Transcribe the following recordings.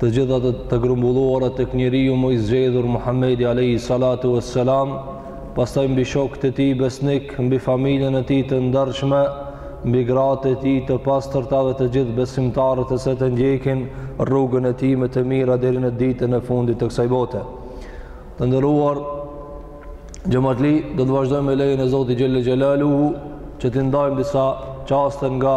Të gjitha të, të grumbulluara tek njeriu më i zgjedhur Muhamedi alayhi salatu wassalam, pastaj mbi shokët e tij besnik, mbi familjen e tij të ndershme, mbi gratë e tij të pastërta dhe të gjithë besimtarët të cilët ndjekin rrugën e tij me të mira deri në ditën e fundit të kësaj bote. Të nderuar xhamatli, do të vazhdojmë me lejen e Zotit xhelle xhelaluhu që të ndajmë disa çaste nga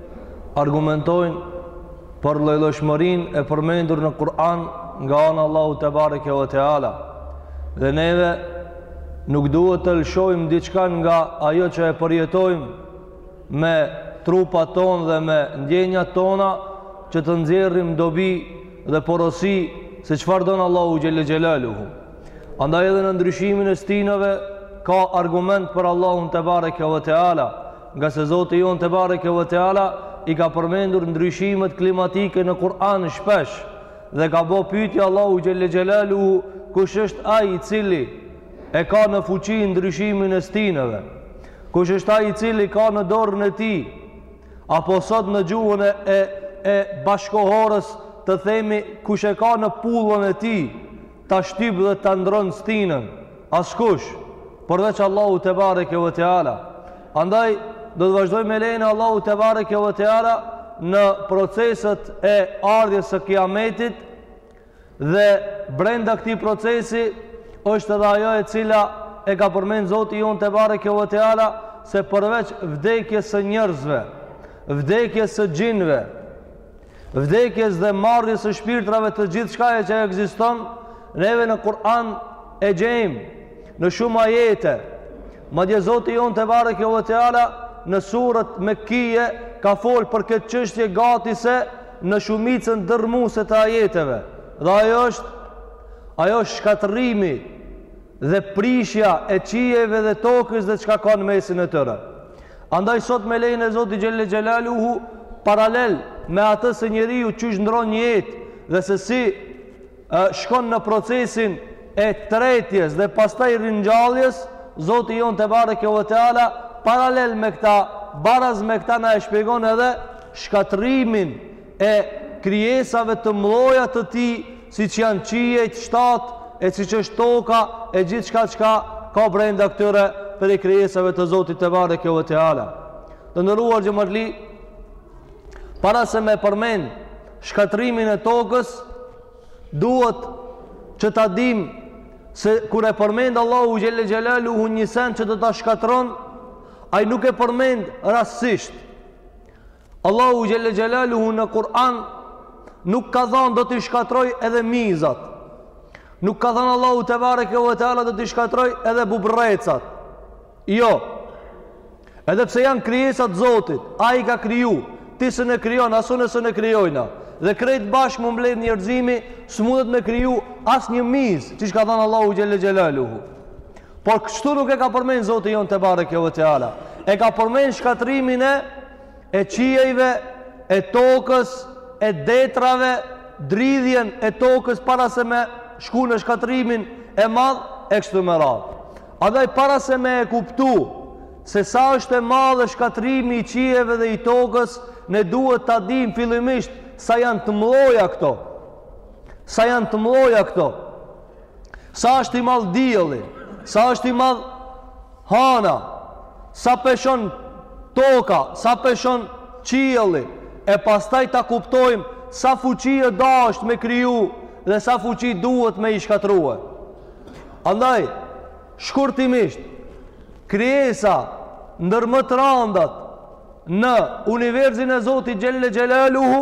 argumentojnë për llojllojshmërinë e përmendur në Kur'an nga ana e Allahut tebareke ve teala dhe neve nuk duhet të lëshojmë diçka nga ajo që e përjetojmë me trupat tonë dhe me ndjenjat tona që të nxjerrim dobi dhe porosi se çfarë don Allahu xhelle xhelaluhu. Andaj edhe në ndryshimin e stinëve ka argument për Allahun tebareke ve teala Ngase Zoti jonë tebareke ve teala i ka përmendur ndryshimet klimatike në Kur'an shpesh dhe ka bo pyetje Allahu xhelle xhelaluhu kush është ai i cili e ka në fuqi ndryshimin e stinëve? Kush është ai i cili ka në dorën e tij? Apo sot në gjuhën e e, e bashkohorës të themi kush e ka në pullën e tij? ta shtyp dhe ta ndrron stinën askush përveç Allahut tebareke ve teala andaj do të vazhdojmë me lejen e Allahut tebareke ve teala në proceset e ardhjes së kiametit dhe brenda këtij procesi është edhe ajo e cila e ka përmend Zoti jonë tebareke ve teala se përveç vdekjes së njerëzve, vdekjes së xhinve, vdekjes dhe marrjes së shpirtrave të gjithçkaje që ekziston, neve në Kur'an e gjejmë në shumë ajete. Madje Zoti jonë tebareke ve teala në suret mekije ka folë për këtë çështje gati se në shumicën dërrmuese të ajeteve. Dhe ajo është, ajo është shkatërrimi dhe prishja e qiejve dhe tokës dhe çka ka në mesin e tyre. Andaj sot me lejen e Zotit xhelle xhelaluhu paralel me atë se njeriu qysh ndrron një jetë dhe se si e, shkon në procesin e tretjes dhe pastaj ringjalljes, Zoti jonë tebareke ve teala, paralel me këta, baraz me këta na e shpjegon edhe shkatërrimin e krijesave të mëdhaja të Tij, siç janë qiejt shtatë e siç është toka e gjithçka çka ka brenda këtyre prej krijesave të Zotit tebareke ve teala. Të nderuar xhamatli, para se me përmend shkatërrimin e tokës, duhet që ta dimë se kur e përmend Allahu xhelle xhelaluhu një sen që do ta shkatërron, ai nuk e përmend rastësisht. Allahu Xhelle Xhelaluhu në Kur'an nuk ka thanë do t'i shkatroj edhe mizat. Nuk ka thanë Allahu tebareke ve teala do t'i shkatroj edhe bubrecat. Jo. Edhe pse janë krijesa t'Zotit, ai i ka kriju, ti s'e krijon, as unë s'e krijoj, na. Dhe krejt bashkë m'u mbledh njërzimi, s'mundet me kriju asnjë mizë, siç ka thanë Allahu Xhelle Xhelaluhu. Por kështu nuk e ka përmend Zoti jonë tebareke ve teala. E ka përmend shkatrimin e e qiejve, e tokës, e detrave, dridhjen e tokës para se me shku në shkatrimin e madh e kështu me radhë. Andaj para se me e kuptu se sa është e madhe shkatrimi i qiejve dhe i tokës, ne duhet ta dimë fillimisht sa janë të mëdhaja këto. Sa janë të mëdhaja këto. Sa është i madh dielli, sa është i madh hana, sa peshon toka, sa peshon qielli, e pastaj ta kuptojmë sa fuqi u dashtë me i kriju dhe sa fuqi duhet me i shkatrue. Andaj, shkurtimisht, krijesa ndër më të randat në universin e Zotit Xhelle Xhelaluhu,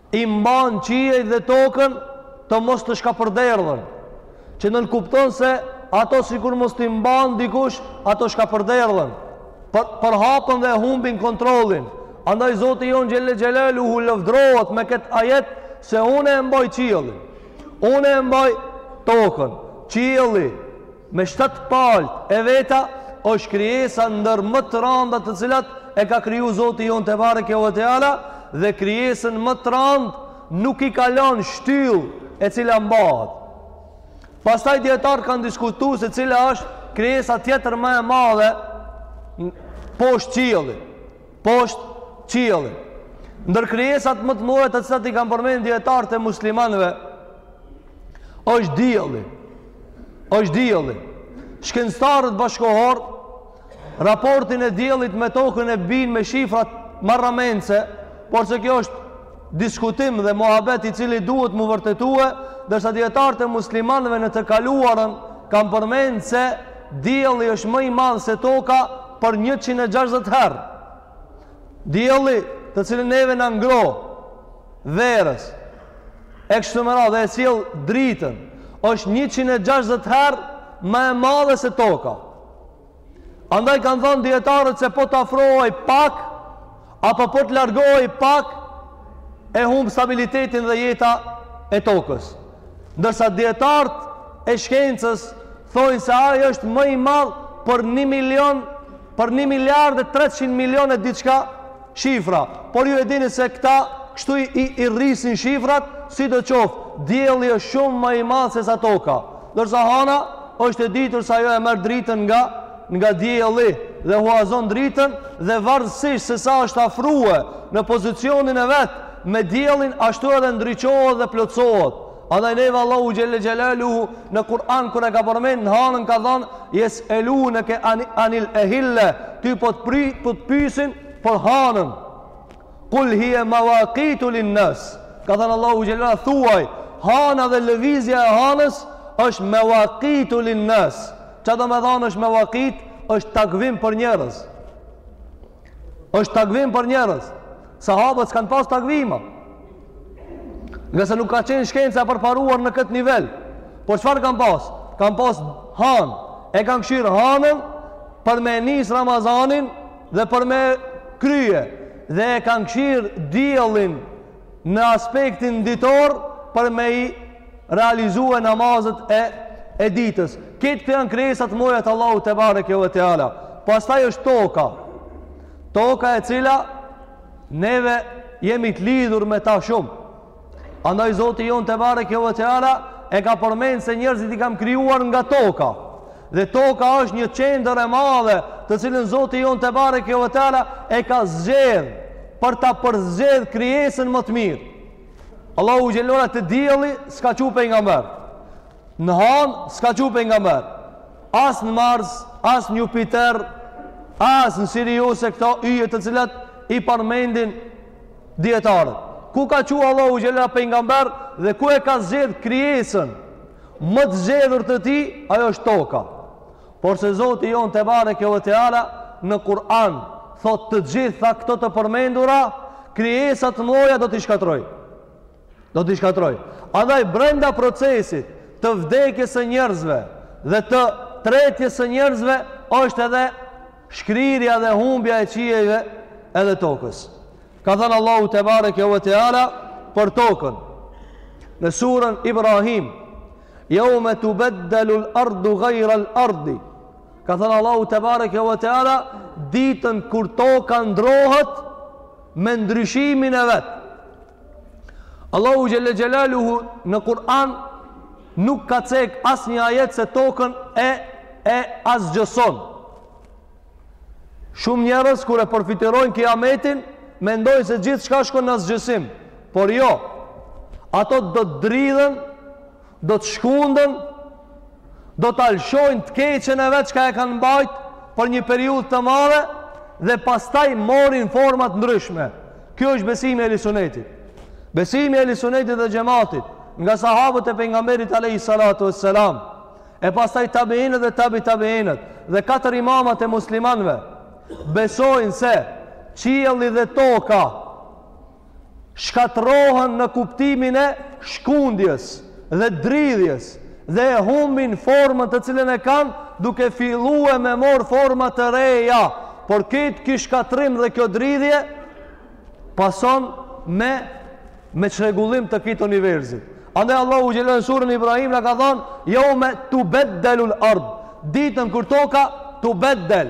i mban qiejt dhe tokën të mos të shkapërderdhen, që nënkupton se ato sikur mos t'i mban dikush, ato shkapërderdhen, për, përhapen dhe humbin kontrollin. Andaj Zoti jonë Xhelle Xhelaluhu lavdërohet me këtë ajet se unë e mbaj qiellin, unë e mbaj tokën, qielli, Me shtatë palët e veta është krijesa ndër më të randa të cilat e ka kriju Zoti jonë tebareke ve teala dhe krijesën më të randë nuk i ka lanë shtyllë e cila mbahet. Pastaj dijetarët kanë diskutu se cila është krijesa tjetër më e madhe poshtë qiellit. poshtë qiellit. Ndër krijesat më të mëdha të cilat i kanë përmend dijetarët e muslimanëve është dielli. Është dielli. Shkencëtarët bashkëkohorë raportin e diellit me tokën e bijnë me shifra marramendëse, por se kjo është diskutim dhe muhabet i cili duhet m'u vërtetue, ndërsa dijetarët e muslimanëve në të kaluarën kanë përmend se Dielli është më i madh se toka për njëqind e gjashtëdhjetë herë. Dielli, të cilin neve na ngroh verës, e kështu me radhë e sjell dritën, është njëqind e gjashtëdhjetë herë më e madhe se toka. Andaj kanë thanë dijetarët se po të afrohej pak, Apo po të largohej pak e humb stabilitetin dhe jeta e tokës. Ndërsa dijetarët e shkencës thonë se ai është më i madh për 1 milion për 1 miliard e 300 milion e diçka shifra. Por ju e dini se këta kështu i, i, i rrisin shifrat, sido qoftë, dielli është shumë më i madh se sa toka. Ndërsa hana është e ditur se ajo e merr dritën nga nga dielli dhe huazon dritën dhe varësisht se sa është afrue në pozicionin e vet me diellin ashtu edhe ndriçohet dhe plotësohet andaj neve Allahu xhele xhelaluhu në Kur'an kur e ka përmend hanën ka thanë jes'eluneke anil ehille ty po të pri po të pysin për hanën kul hije mevakitu linnas ka thanë Allahu xhele thuaj hana dhe lëvizja e hanës është mevakitu linnas Çka domethanë është mevakit, është takvim për njerëz. është takvim për njerëz. Sahabët s'kanë pas takvima. Ngase nuk ka qenë shkenca e përparuar në këtë nivel. Por çfarë kanë pas? Kanë pas hanë. E kanë kqyr hanën për me nisë Ramazanin dhe për me kryje. Dhe e kanë kqyr diellin në aspektin ditor për me i realizue namazët e, e ditës. Këto këto janë krijesat e mëdha të Allahut tebareke ve teala. Pastaj është toka. Toka e cila neve jemi të lidhur me ta shumë. Andaj Zoti jonë tebareke ve teala e ka përmend se njerëzit i kam krijuar nga toka. Dhe toka është një qendër e madhe, të cilën Zoti jonë tebareke ve teala e ka zgjedh për ta përzgjedh krijesën më të mirë. Allahu xhele ve ala te dielli s'ka çu pejgamber. Në hanë s'ka çu pejgamber. As në Mars, as në Jupiter, as në Sirius e këto yje të cilat i përmendin dijetarët. Ku ka çu Allahu xhele ve ala pejgamber dhe ku e ka zgjedh krijesën? më të zgjedhur të tij, ajo është toka. Porse Zoti jonë tebareke ve teala, në Kur'an, thotë të gjitha këto të përmendura, krijesa të mëdha do t'i shkatërroj. Do t'i shkatërroj. Andaj, brenda procesit të vdekjes së njerëzve dhe të tretjes së njerëzve, është edhe Shkrirja dhe humbja e qiejve edhe tokës. Ka thënë Allahu tebareke ve teala për tokën në surën Ibrahim, "Yawma tubaddalu al-ardu ghayra al-ardi." Ka thënë Allahu tebareke ve teala ditën kur toka ndrohet me ndryshimin e vet. Allahu xhele xhelaluhu në Kur'an nuk ka cek asnjë ajet se tokën e, e asgjëson. Shumë njerëz kur e përfytyrojnë kijametin, mendojnë se gjithçka shkon në asgjësim. Por jo, ato do të dridhen Do të shkunden, do ta lëshojnë të keqen e vet çka e kanë mbajt për një periudhë të madhe dhe pastaj morin format ndryshme. Kjo është besimi i ehli sunetit. Besimi i ehli sunetit dhe xhematit nga sahabët e pejgamberit alejhi salatu ve selam e pastaj tabiinët dhe tabi tabiinët dhe katër imamat e muslimanve besojnë se qielli dhe toka shkatërrohen në kuptimin e shkundjes dhe dridhjes dhe e humbin formën të cilën e kanë duke fillu e me marrë forma të reja por këtë ky shkatërrim dhe kjo dridhje pason me me çrregullim të këtij universi. Andaj Allahu xhel n'suren Ibrahim na ka thënë, "Jeume tubeddelul ard." Ditën kur toka tubeddel,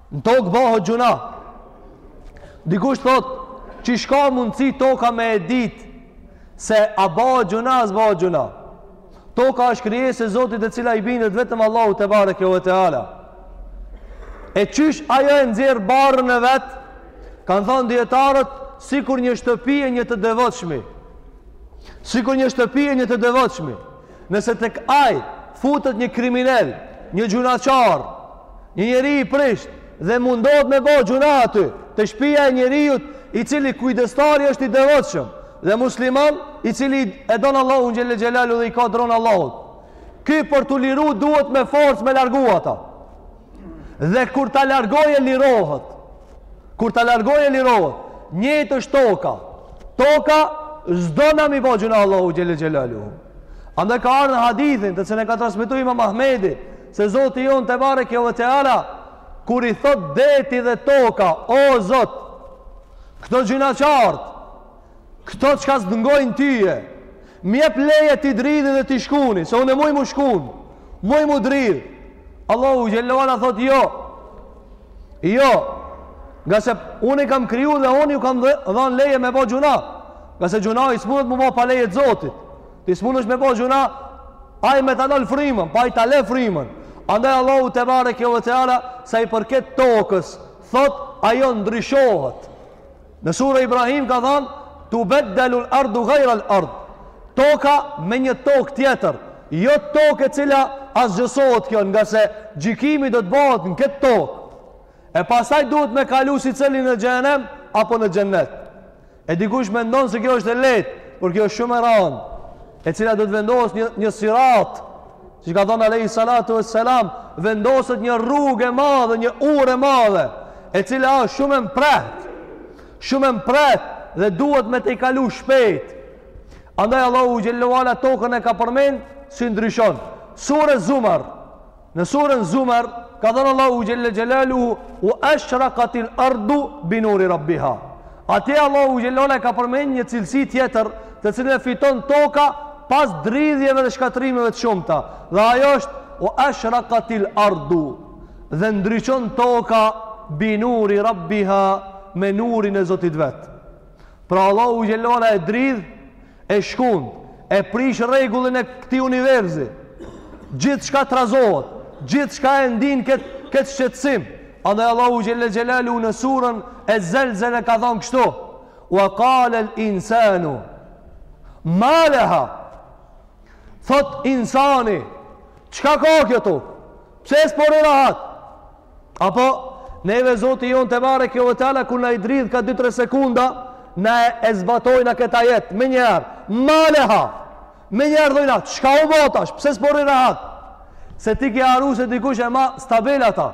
Në tokë bahet gjuna. Dikush thot, qysh ka mundësi toka me e dit, se a bahet gjuna, a s'bahet gjuna. Toka është krijesë e Zotit e cila i bindet vetëm Allahut tebareke ve teala. E qysh ajo e nxjerr barrën e vet, kanë thonë dijetarët, sikur një shtëpi e një të devotshmi. Sikur një shtëpi e një të devotshmi. Nëse tek ai futet një kriminel, një gjynahqar, një njeri i prishtë dhe mundohet me bo gjuna aty, te shpia e njeriut i cili kujdestari është i devotshëm dhe musliman i cili e don Allahun xhele xhelaluhu dhe i ka dron Allahut. Ky për t'u liru duhet me forcë me largu ata. Dhe kur ta largon e lirohet. Kur ta largon e lirohet. Njëjtë është toka. Toka s'do na mi bëj gjuna Allahut xhele xhelaluhu. Andaj ka ardhur hadithi të cilën e ka transmetuar Imam Ahmedi se Zoti jonë tebareke ve teala kur i thot deti dhe toka o Zot këto gjynahqarët Kto çka s'ndëgjojn tyje m'jep leje t'i dridhi dhe t'i shkuni se une muj mu shkun muj mu dridh Allahu xhelaluhu thot jo jo ngase une i kam kriju dhe unë ju kam dhan leje me bo gjuna ngase gjunahi s'munet mu bo pa leje të zotit ti s'munesh me bo gjuna ai me ta nal frymën pa ai ta le frymën andaj Allahu tebareke ve teala sa i përket tokës thot ajo ndryshohet Në suren Ibrahim ka thënë tu beddelul ardu gajral ard. Toka me një tokë tjetër, jo tokë e cila asgjësohet kjo ngase gjykimi do të bëhet në këtë tokë. E pastaj duhet me kalu secili në xhehenem apo në xhennet. E dikush mendon se kjo është e lehtë, por kjo është shumë e randë, e cila do të vendohet një, një siratë Siç ka thënë alejhi salatu ves selam, vendoset një rrugë e madhe, një urë e madhe, e cila është shumë e mprehtë. Shumë e mprehtë dhe duhet me tejkalu shpejt. Andaj Allahu xhel ve ala tokën e ka përmend si ndryshon. Sure Zumar, në suren Zumar, ka thënë Allahu xhel ve ala ve eshrakatil ardu binuri rabbiha. Atje Allahu xhel ve ala e ka përmend një cilësi tjetër, të cilën e fiton toka pas dridhjeve dhe shkatërrimeve të shumta, dhe ajo është ve eshrakatil ardu dhe ndriçon toka binuri rabbiha me nurin e Zotit vet. Pra Allahu xhel ve ala e dridh E shkund, e prish rregullin e këtij universi. Gjithçka trazohet, gjithçka e ndin këtë këtë shqetësim. Andaj Allahu xhelle xhelaluhu në suren e Zelzele ka thënë kështu: "Wa qalal insanu ma leha" Thotë insani, çka ka kjo tokë? Pse s'po rri rahat? Apo, neve Zoti jonë tebareke ve teala, kur na i dridh ka 2-3 sekunda, na e, e zbatojna kët ajet, menjëherë, ma leha, menjëherë thojna, çka u bo tash, pse s'po rri rahat, se ti ke harru se dikush e ma stabil ata,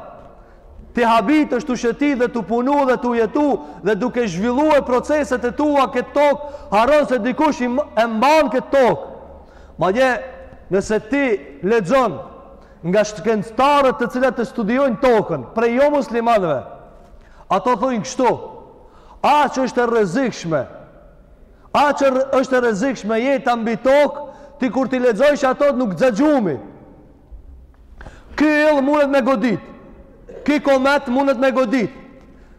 ti habit është tu shetit dhe tu punu dhe tu jetu dhe duke zhvillue proceset e tua n'këtë tokë, harron se dikush e mban këtë tokë. Madje, nëse ti lexon Nga shkencëtarët të cilët e studiojnë tokën, prej jo muslimanëve, ato thojnë kështu, aq është e rrezikshme, aq është e rrezikshme jeta mbi tokë, ti kur t'i lexojsh ato nuk t'za gjumi. Ky yll mundet me godit, ky komet mundet me godit,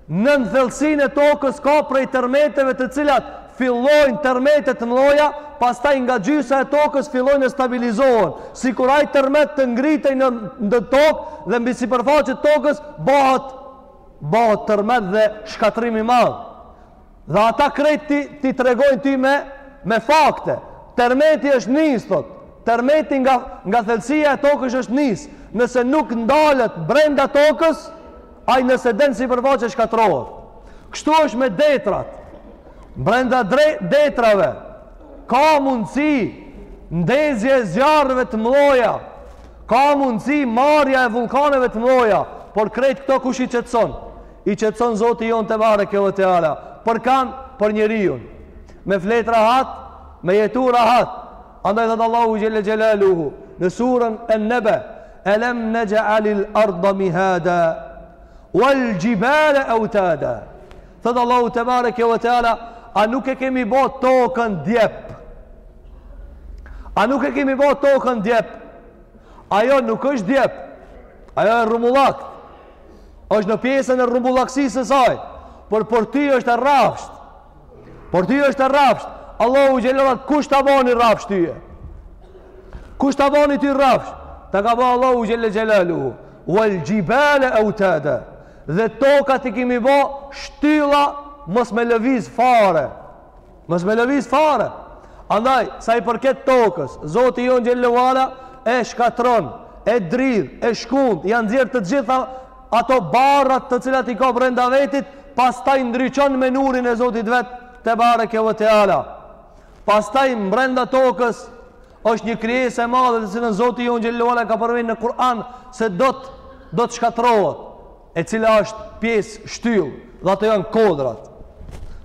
Nën thellësinë e tokës ka prej tërmeteve të cilat fillojnë tërmete të mdhoja, pastaj nga gjysa e tokës fillojnë e stabilizohen, sikur ai tërmet të ngritej në në tokë dhe mbi sipërfaqe të tokës bëhet bëhet tërmet dhe shkatërrim i madh. Dhe ata krejt t'i, t'i tregojnë ty me, me fakte. Termeti është nisë, thotë. Termeti nga, nga thellësia e tokës është nisë. Nëse nuk ndalet brenda tokës, ai nëse del n'sipërfaqe shkatrrohet. Kështu është me detrat. Brenda dre, detrave, ka mundësi ndezje e zjarreve të mdhoja, ka mundësi marrja e vullkaneve të mdhoja, por krejt këto kush i qetëson? I qetëson Zoti jonë tebareke ve teala. Për kanë, për njeriun. Me fletë rahat, me jetu rahat. Andaj thotë Allahu xhelle xhelaluhu. Në suren En Nebe. Elem nexhalil erda mihada. Vel xhibale eutada. Thotë Allahu tebareke ve teala. A nuk e kemi bo tokën djep. A nuk e kemi bo tokën djep. Ajo nuk është djep. Ajo e rrumullak. është në pjesën e rrumbullaksisë së saj, por për ty është e rrafsht. Për ty është e rrafsht. Allahu xhelal kush ta bani rrafsh ty? Kush ta bani ty rrafsh? Ta ka ba Allahu xhelle xhelaluhu. Vel xhibale eutada. Dhe tokat i kimi ba shtylla mos me lëviz fare. Mos me lëviz fare. Andaj, sa i përket tokës, Zoti jonë xhelle ve ala e shkatron, e dridh, e shkund, ia nxjerr të gjitha ato barrat të cilat i ka brenda vetit, pastaj ndriçon me nurin e Zotit vet, tebareke ve teala. Pastaj mbrenda tokës, është një krijesë e madhe të cilën Zoti jonë xhelle ve ala ka përmen në Kur'an, se do të, do të shkatrohet. e cila është pjesë shtyllë dhe ato janë kodrat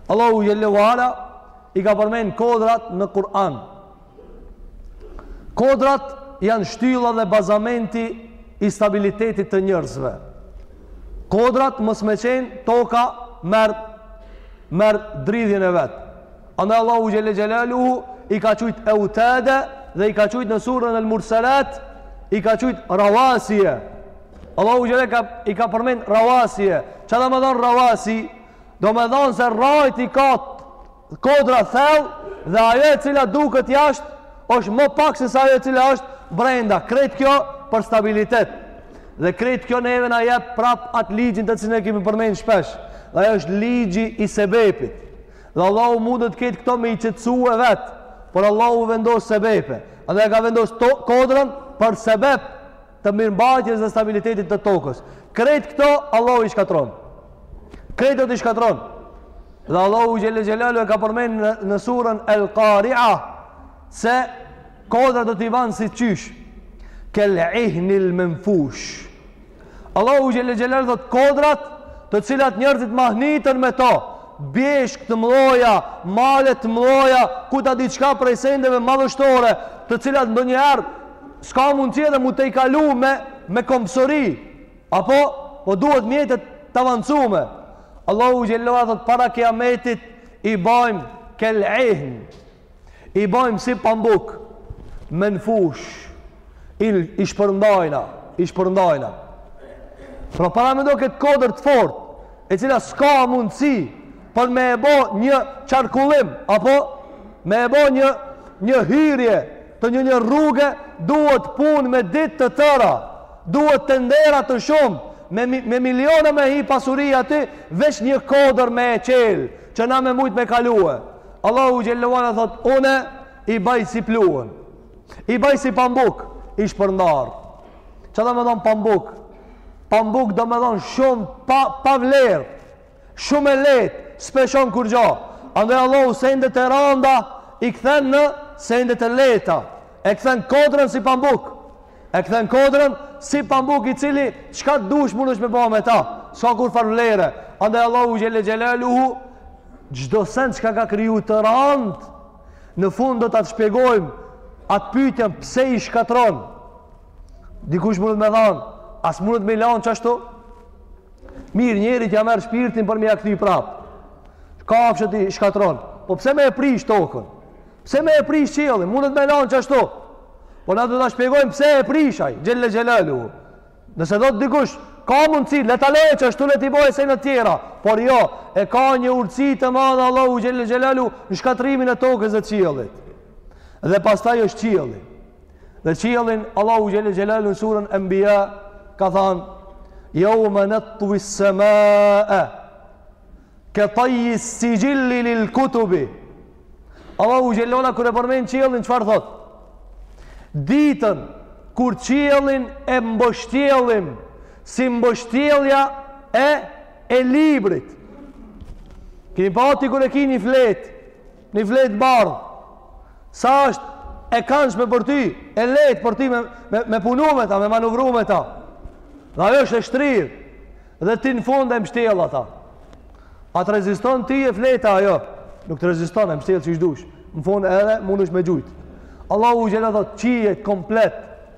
Allahu xhelle ve ala i ka përmenë kodrat në Kur'an kodrat janë shtylla dhe bazamenti i stabilitetit të njerëzve. Kodrat mos me qenë toka merr merr dridhjen e vet. Andaj Allahu xhelle xhelaluhu i ka qujt eutada dhe i ka qujt në suren El Murselat i ka qujt ravasije. Allahu xhelle ka, i ka përmen ravasije. Ça domethonë ravasi? Domethonë se rrajt i ka kodra thellë dhe ajo e cila duket jashtë është më pak se sa ajo e cila është brenda. Krejt kjo për stabilitet. Dhe krejt kjo neve na jep prap atë ligjin të cilën e kemi përmen shpesh. Dhe ajo është ligji i sebepit. Dhe Allahu mundet këtë këto me i qetësu e vetë. Por Allahu vendos sebepe. Dhe e ka vendos to, kodrën për sebep të mirëmbajtjes dhe stabilitetit të tokës. Krejt këto Allahu i shkatron. Krejt do t'i shkatron. Dhe Allahu xhelle xhelaluhu e ka përmend në, në suren El Qari'a se kodrat do t'i ban si qysh. Kel ihnil menfush. Allahu xhelle xhelaluhu thotë kodrat të cilat njerëzit mahniten me to bjeshkët e mdhoja, malet e mdhoja, këta diçka prej sendeve madhështore, të cilat ndonjëherë s'ka mundësi edhe mu te i kalu me, me kombsori, apo, po duhet mjetet të avancume. Allahu xhelle ve ala thot, para kijametit i bajmë kel ihn, i bajmë si pambuk, menfush, i, i shpërndajna, i shpërndajna. Pra paramendo këtë kodër të fort, e cila s'ka mundësi për me e bo një qarkullim, apo, me e bo një, një hyrje, Të një një rruge duhet punë me ditë të tëra, duhet tendera të shumë, me, me miliona me hi pasuria aty, veç një kodër me e çelë, që na me mujtë me kalu. Allahu xhelle ve ala thot, une i baj si pluhun, i baj si pambuk, i shpërndarë. Çka domethonë pambuk? Pambuk domethonë shumë pa, pa vlerë, Shumë e lehtë, s'peshon kurgjo. Andaj Allahu sendet e randa i kthen në sendet e lehta. E kthen kodrën si pambuk. E kthen kodrën si pambuk i cili çka dush mundesh me bo me ta. S'ka kurrfarë vlere. Andaj Allahu xhelle xhelaluhu çdo send çka ka kriju të rand në fund do ta shpjegojmë atë pyetjen pse i shkatron. Dikush mundet me thanë, a s'mundet me i lanë qashtu, Mirë, njerit ja merr shpirtin për m'ja kthy prapë. Kafshët i shkatron. Po pse me e prish tokën? Pse me e prish qiellin? Mundet me lanë qashtu. Po na do ta shpjegojmë pse e prish ai, xhelle xhelalu. Nëse thot dikush, ka mundësi, le ta lejë qashtu le t'i bojë sene tjera. Por jo, e ka një urtësi të madhe Allahu xhelle xhelalu në shkatrimin e tokës dhe qiellit. Dhe pastaj është qielli. Dhe qiellin Allahu xhelle xhelalu në surën Anbiya ka thanë: "Yawma natwi as-samaa ka tayyi as-sijil lil-kutub." Allahu xhelle ve ala kur e përmend qiellin çfarë thot? Ditën kur qiellin e mbështjellim si mbështjellja e e librit. Kini pa ti kur e ki ni fletë Një fletë të bardhë, sa është e kandshme për ty, e lehtë për ty me, me, me punu me ta, me manuvru me ta. Dhe ajo është e shtrirë, dhe ti në fund e mështjell ata. A të reziston ty fleta ajo? Nuk të reziston e mështjell qysh t'dush. Në fund edhe mundesh me gjujtë. Allahu xhelle ve ala qiejt komplet,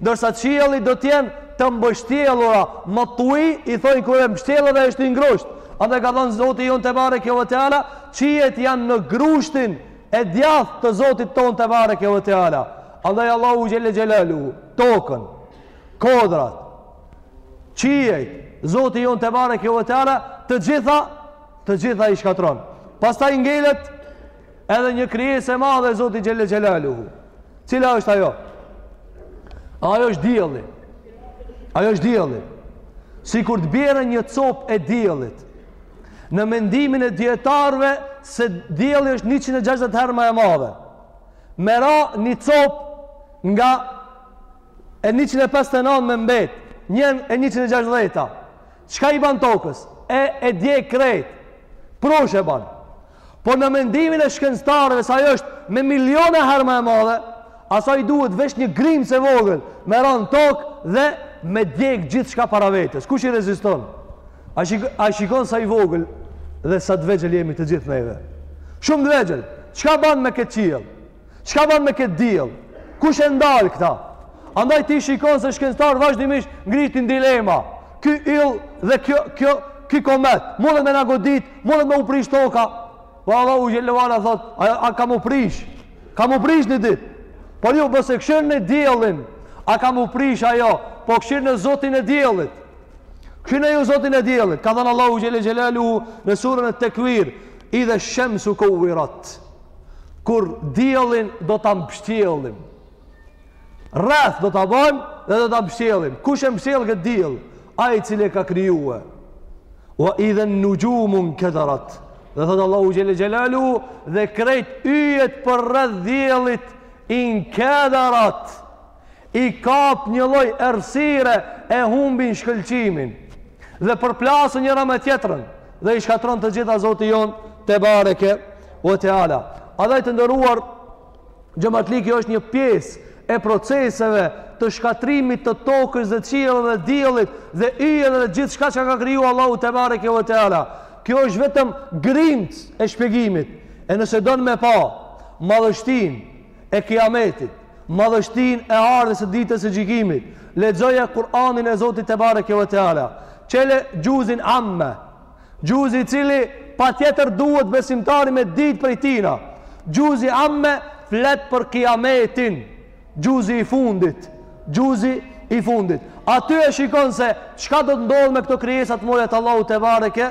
Ndërsa qielli do të jenë të mbështjellura matvij, i thonë kur e mbështjell edhe e shtin n'grusht. Andaj ka thënë Zoti Jon tebareke ve teala, qiejt janë në grushtin e djathtë të Zotit ton tebareke ve teala. Andaj Allahu xhelle xhelalu, tokën, kodrat, qiejt, Zoti Jon tebareke ve teala, të gjitha të gjitha i shkatron. Pastaj ngelet Edhe një krijesë e madhe Zoti xhelle xhelaluhu. Cila është ajo? Ajo është dielli. Ajo është dielli. Sikur të bjerë një copë e diellit. Në mendimin e dijetarëve se dielli është 160 herë më e madhe. Merre një copë nga e 159 me mbet, njën e 160-ta. Çka i ban tokës? E e djeg krejt. Prush e ban. Po në mendimin e shkencëtarëve se ajo është me miliona herë më e madhe, asaj duhet veç një grimcë e vogël me ra në tokë dhe me djeg gjithçka para vetes. Kush i reziston? A shik a shikon sa i vogël dhe sa të vegjël jemi të gjithë neve. Shumë të vegjël. Çka ban me këtë qiell? Çka ban me këtë diell? Kush e ndal këta? Andaj ti shikon se shkencëtarët vazhdimisht ngritin dilema. Ky yll dhe kjo kjo ky komet, mundet me na godit, mundet me u prish toka. Po Allahu xhelle ve ala thotë, a, a ka m'u prish? Ka m'u prish një ditë. Por ju mos e kshyrni diellin, a ka m'u prish ajo? Po kshyrni zotin e diellit. Kshyrni ju zotin e diellit. Ka thënë Allahu xhelle xhelaluhu në suren et-Tekvir, idhesh-shemsu kuvvirat. kur diellin do ta mbështjellim. Rreth do ta bajmë dhe do ta mbështjellim. Kush e mbështjell këtë diell? Ai i cili e ka krijue. Ve idhen-nuxhumunkederat. Dhe thotë Allahu xhelle xhelaluhu dhe krejt yjet përreth diellit inkederat. i kap një lloj errësire e humbin shkëlqimin dhe përplasen njëra me tjetrën dhe i shkatërron të gjitha Zoti jonë tebareke ve teala andaj të nderuar xhematli kjo është një pjesë e proceseve të shkatërrimit të tokës dhe qiellit dhe diellit dhe yjeve dhe gjithçka që ka kriju Allahu tebareke ve teala kjo është vetëm grimcë e shpjegimit e nëse don me pa madhështinë e Kijametit, madhështinë e ardhjes së ditës së gjykimit, lexoje Kur'anin e Zotit tebareke ve teala. Çele xhuzin amme, xhuzi i cili patjetër duhet besimtari me ditë prej tina. Xhuzi amme flet për Kijametin, xhuzi i fundit, xhuzi i fundit. Aty e shikon se çka do të ndodhë me këto krijesa të mëdha të Allahut tebareke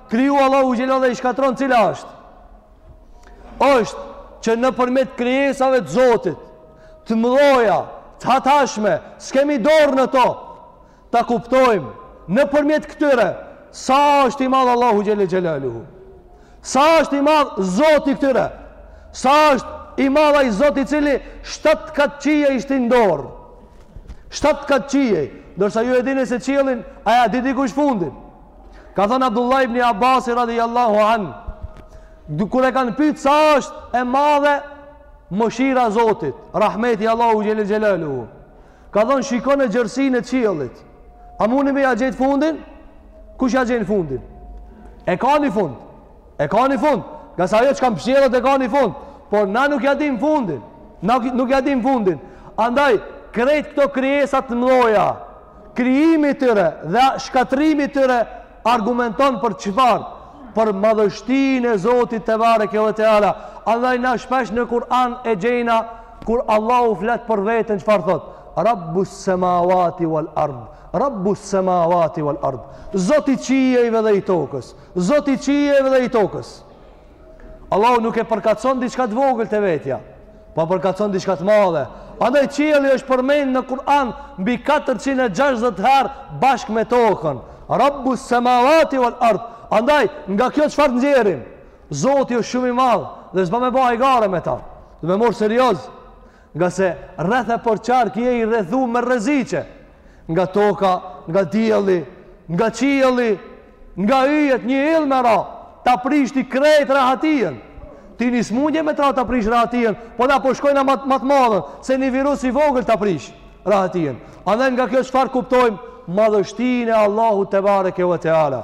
Kriju Allahu xhelle dhe i shkatërron cila është. është që nëpërmjet krijesave të Zotit, të mëdhoja, të hatashme, s'kemi dorë në to, ta kuptojmë nëpërmjet këtyre, sa është i madh Allahu xhelle xhelaluhu, sa është i madh Zoti i këtyre, sa është i madh ai Zot i cili, shtatë kat qiej i shtin në dorë, shtatë kat qiej, ndërsa ju e dini se qiellin, a ia di dikush fundin, Ka thënë Abdullah ibn Abbas radhiyallahu an, kur e kanë pyet sa është e madhe mëshira e Zotit, rahmeti Allahu xhelel xhelalu. Ka thënë shikone gjerësinë e qiellit. A mundi me ja gjetë fundin? Kush ja gjen fundin? E ka një fund. E ka një fund. Ngase ajo që ka mështjellët e ka një fund. Por na nuk ja dim fundin. Na nuk ja dim fundin. Andaj, krejt këto krijesa të mdhaja. Krijimi i tyre dhe shkatërrimi i tyre argumenton për çfarë? Për madhështinë e Zotit te bareke ve teala. Andaj na shpesh në Kur'an e gjejna kur Allahu flet për veten çfarë thot? Rabbus samawati wal ard. Rabbus samawati wal ard. Zoti i qiejve dhe i tokës. Zoti i qiejve dhe i tokës. Allahu nuk e përkatëson diçka të vogël te vetja, po përkatëson diçka të madhe. Andaj qielli është përmend në Kur'an mbi 460 herë bashkë me tokën. Rabbu samawati wal ard. Andaj nga kjo çfarë nxjerrim? Zoti është shumë i madh dhe s'ban me ba hajgare me ta. Do me marrë serioz. Ngase rreth e përqark je i rrethu me rreziqe. Nga toka, nga dielli, nga qielli, nga yjet një yll me ra, ta prishti krejt rahatien. Ti një smundje me t'ra ta prish rahatien, po na po shkojna ma t'madhen, se një virus i vogël ta prish rahatien. Andaj nga kjo çfarë kuptojmë madhështinë e Allahut te bareke ve teala.